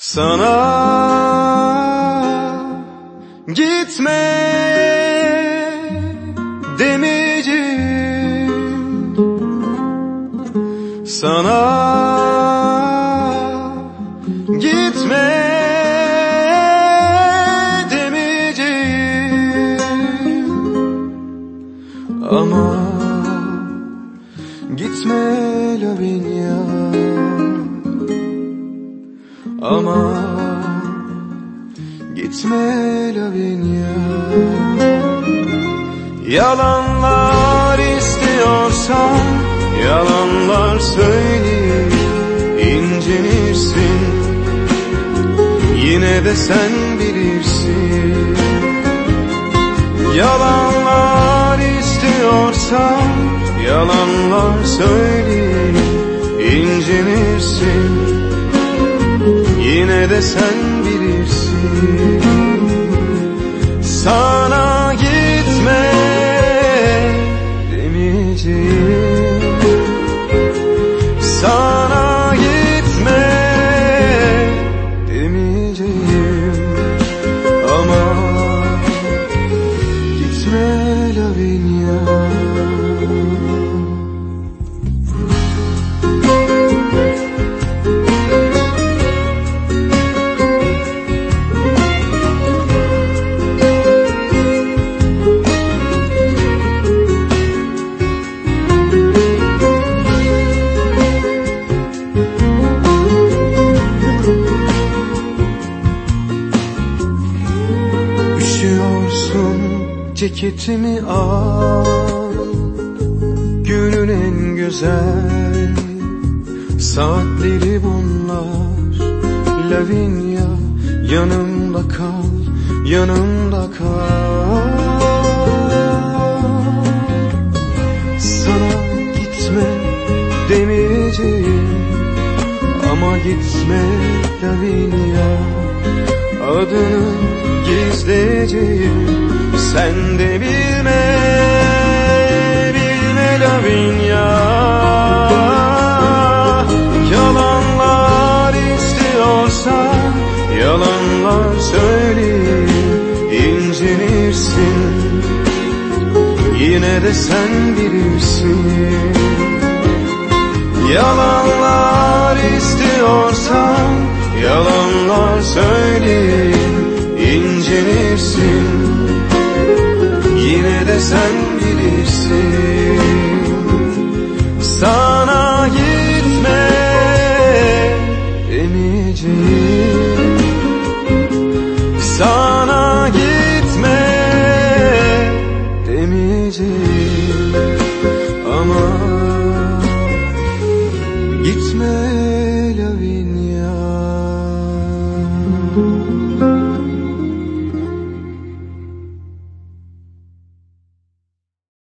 Sana gitme demeyeceğim. Sana gitme demeyeceğim. Ama gitme Lavinia ama gitme Lavinia. Yalanlar istiyorsan Yalanlar söyleyip incinirsin. Yine de sen bilirsin. Yalanlar istiyorsan Yalanlar söyleyip incinirsin Yine de sen bilirsin. Sana gitme demeyeceğim. Sana gitme demeyeceğim ceketimi al Günün en güzel saatleri bunlar. Lavinia yanımda kal, yanımda kal. Sana gitme demeyeceğim ama gitme Lavinia. Adını gizleyeceğim Sen de bilme Bilme Lavinia Yalanlar istiyorsan Yalanlar söyleyip incinirsin. Yine de sen bilirsin. Yalanlar istiyorsan Yalanlar söyleyip incinirsin sen birisin Sana gitme demeyeceğim. Sana gitme demeyeceğim. Ama gitme Lavinia.